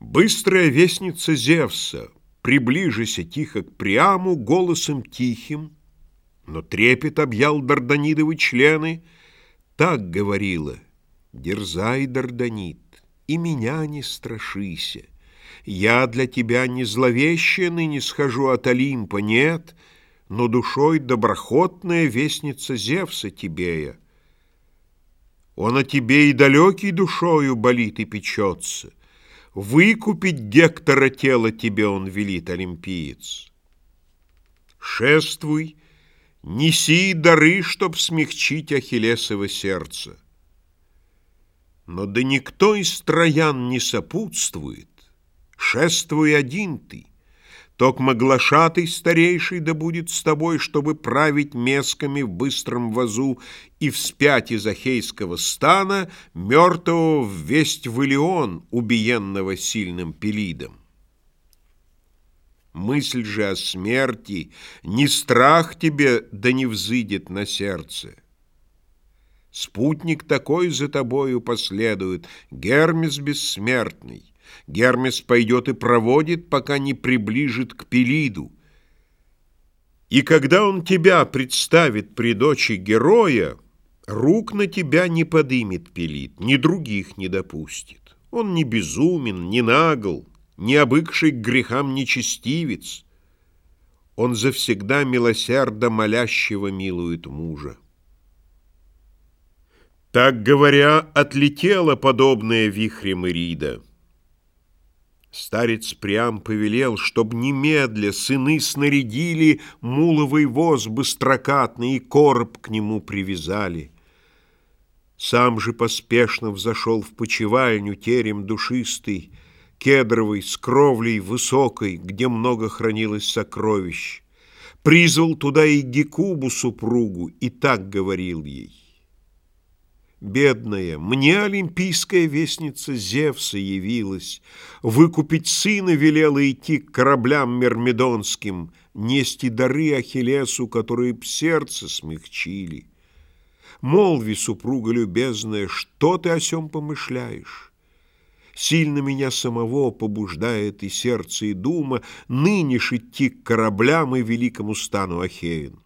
Быстрая вестница Зевса, приближися тихо к Приаму голосом тихим, но трепет объял Дарданидовы члены, так говорила, дерзай, Дарданит, и меня не страшися. Я для тебя не зловещая ныне схожу от Олимпа, нет, но душой доброхотная вестница Зевса Тибея. Он о тебе и далекий душою болит и печется. Выкупить Гектора тело тебе он велит, олимпиец. Шествуй, неси дары, чтоб смягчить Ахиллесово сердце. Но да никто из троян не сопутствует, шествуй один ты. Токмо глашатый старейший да будет с тобой, чтобы править месками в быстром вазу и вспять из Ахейского стана мертвого в в Илион, убиенного сильным Пелидом. Мысль же о смерти, не страх тебе, да не взыдет на сердце. Спутник такой за тобою последует, Гермес бессмертный. Гермес пойдет и проводит, пока не приближит к Пелиду. И когда он тебя представит при дочи героя, рук на тебя не подымет Пелид, ни других не допустит. Он не безумен, не нагл, не обыкший к грехам нечестивец. Он завсегда милосердо молящего милует мужа. Так говоря, отлетела подобная вихрем Ирида. Старец прям повелел, чтоб немедля сыны снарядили муловый воз быстрокатный и короб к нему привязали. Сам же поспешно взошел в почевальню терем душистый, кедровый, с кровлей высокой, где много хранилось сокровищ. Призвал туда и Гекубу супругу, и так говорил ей. Бедная, мне олимпийская вестница Зевса явилась, Выкупить сына велела идти к кораблям мермедонским, Нести дары Ахиллесу, которые б сердце смягчили. Молви, супруга любезная, что ты о сем помышляешь? Сильно меня самого побуждает и сердце, и дума Ныне ж идти к кораблям и великому стану Ахеин.